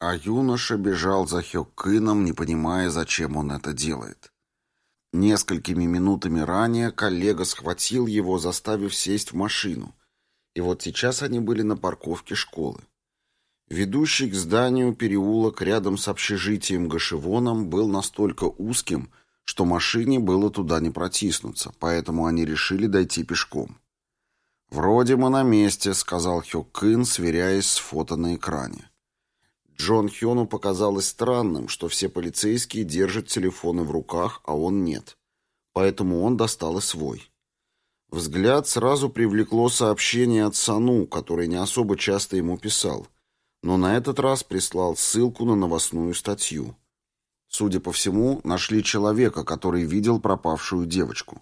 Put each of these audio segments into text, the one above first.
А юноша бежал за Хёккином, не понимая, зачем он это делает. Несколькими минутами ранее коллега схватил его, заставив сесть в машину. И вот сейчас они были на парковке школы. Ведущий к зданию переулок рядом с общежитием Гашевоном был настолько узким, что машине было туда не протиснуться, поэтому они решили дойти пешком. «Вроде мы на месте», — сказал Хё Кын, сверяясь с фото на экране. Джон Хёну показалось странным, что все полицейские держат телефоны в руках, а он нет. Поэтому он достал и свой. Взгляд сразу привлекло сообщение от Сану, который не особо часто ему писал, но на этот раз прислал ссылку на новостную статью. Судя по всему, нашли человека, который видел пропавшую девочку.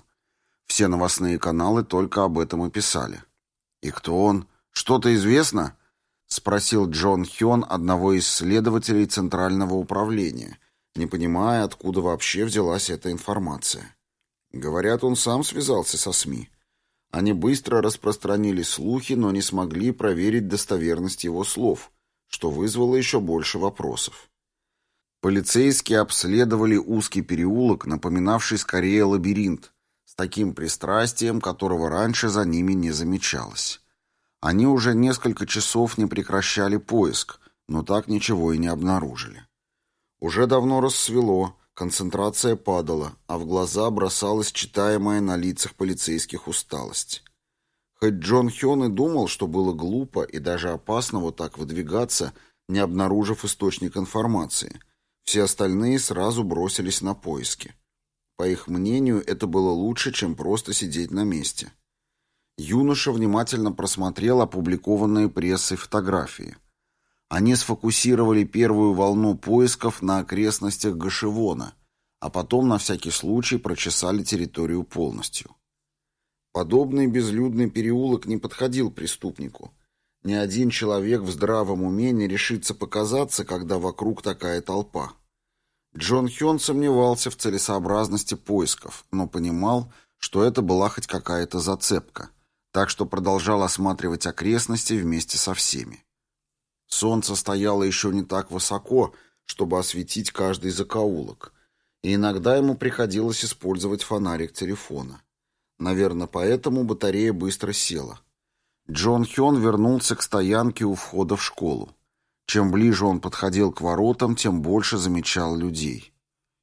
Все новостные каналы только об этом и писали. «И кто он? Что-то известно?» — спросил Джон Хён одного из следователей Центрального управления, не понимая, откуда вообще взялась эта информация. Говорят, он сам связался со СМИ. Они быстро распространили слухи, но не смогли проверить достоверность его слов, что вызвало еще больше вопросов. Полицейские обследовали узкий переулок, напоминавший скорее лабиринт, с таким пристрастием, которого раньше за ними не замечалось. Они уже несколько часов не прекращали поиск, но так ничего и не обнаружили. Уже давно рассвело, концентрация падала, а в глаза бросалась читаемая на лицах полицейских усталость. Хоть Джон Хён и думал, что было глупо и даже опасно вот так выдвигаться, не обнаружив источник информации, все остальные сразу бросились на поиски. По их мнению, это было лучше, чем просто сидеть на месте. Юноша внимательно просмотрел опубликованные прессой фотографии. Они сфокусировали первую волну поисков на окрестностях Гашевона, а потом на всякий случай прочесали территорию полностью. Подобный безлюдный переулок не подходил преступнику. Ни один человек в здравом уме не решится показаться, когда вокруг такая толпа. Джон Хён сомневался в целесообразности поисков, но понимал, что это была хоть какая-то зацепка, так что продолжал осматривать окрестности вместе со всеми. Солнце стояло еще не так высоко, чтобы осветить каждый закоулок, и иногда ему приходилось использовать фонарик телефона. Наверное, поэтому батарея быстро села. Джон Хён вернулся к стоянке у входа в школу. Чем ближе он подходил к воротам, тем больше замечал людей.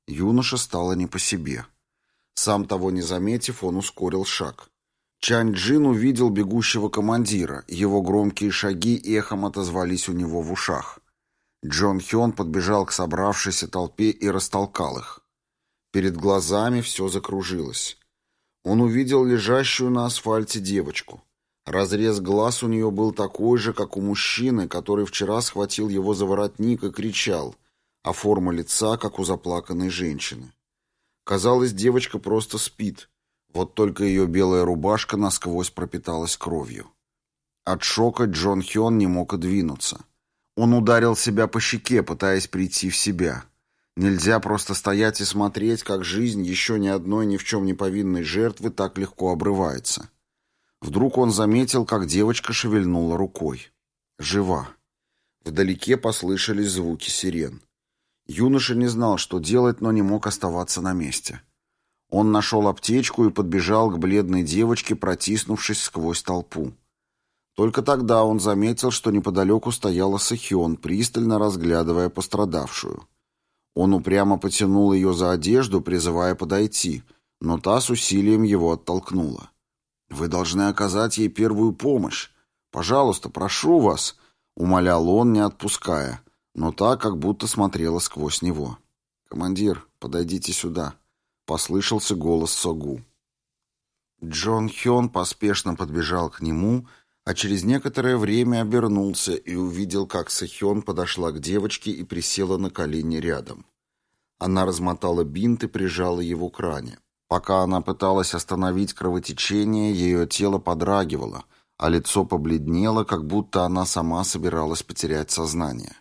Юноша стало не по себе. Сам того не заметив, он ускорил шаг. Чань Джин увидел бегущего командира. Его громкие шаги эхом отозвались у него в ушах. Джон Хён подбежал к собравшейся толпе и растолкал их. Перед глазами все закружилось. Он увидел лежащую на асфальте девочку. Разрез глаз у нее был такой же, как у мужчины, который вчера схватил его за воротник и кричал, а форма лица, как у заплаканной женщины. Казалось, девочка просто спит, вот только ее белая рубашка насквозь пропиталась кровью. От шока Джон Хён не мог двинуться. Он ударил себя по щеке, пытаясь прийти в себя. Нельзя просто стоять и смотреть, как жизнь еще ни одной ни в чем не повинной жертвы так легко обрывается. Вдруг он заметил, как девочка шевельнула рукой. Жива. Вдалеке послышались звуки сирен. Юноша не знал, что делать, но не мог оставаться на месте. Он нашел аптечку и подбежал к бледной девочке, протиснувшись сквозь толпу. Только тогда он заметил, что неподалеку стояла Сахион, пристально разглядывая пострадавшую. Он упрямо потянул ее за одежду, призывая подойти, но та с усилием его оттолкнула. Вы должны оказать ей первую помощь. Пожалуйста, прошу вас, умолял он, не отпуская, но та как будто смотрела сквозь него. Командир, подойдите сюда, послышался голос Согу. Джон Хён поспешно подбежал к нему, а через некоторое время обернулся и увидел, как Сэхён подошла к девочке и присела на колени рядом. Она размотала бинт и прижала его к ране. Пока она пыталась остановить кровотечение, ее тело подрагивало, а лицо побледнело, как будто она сама собиралась потерять сознание.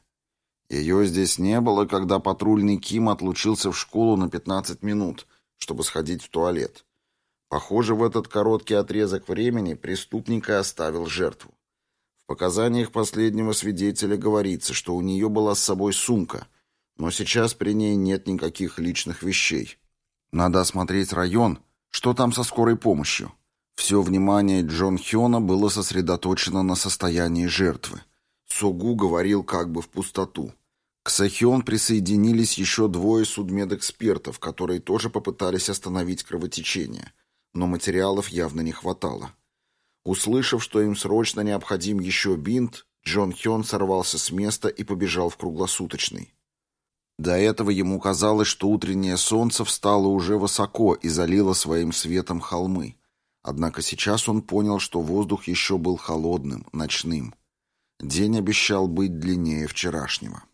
Ее здесь не было, когда патрульный Ким отлучился в школу на 15 минут, чтобы сходить в туалет. Похоже, в этот короткий отрезок времени преступник и оставил жертву. В показаниях последнего свидетеля говорится, что у нее была с собой сумка, но сейчас при ней нет никаких личных вещей. Надо осмотреть район. Что там со скорой помощью? Все внимание Джон Хёна было сосредоточено на состоянии жертвы. Согу говорил как бы в пустоту. К Сахион присоединились еще двое судмедэкспертов, которые тоже попытались остановить кровотечение, но материалов явно не хватало. Услышав, что им срочно необходим еще бинт, Джон Хён сорвался с места и побежал в круглосуточный. До этого ему казалось, что утреннее солнце встало уже высоко и залило своим светом холмы. Однако сейчас он понял, что воздух еще был холодным, ночным. День обещал быть длиннее вчерашнего.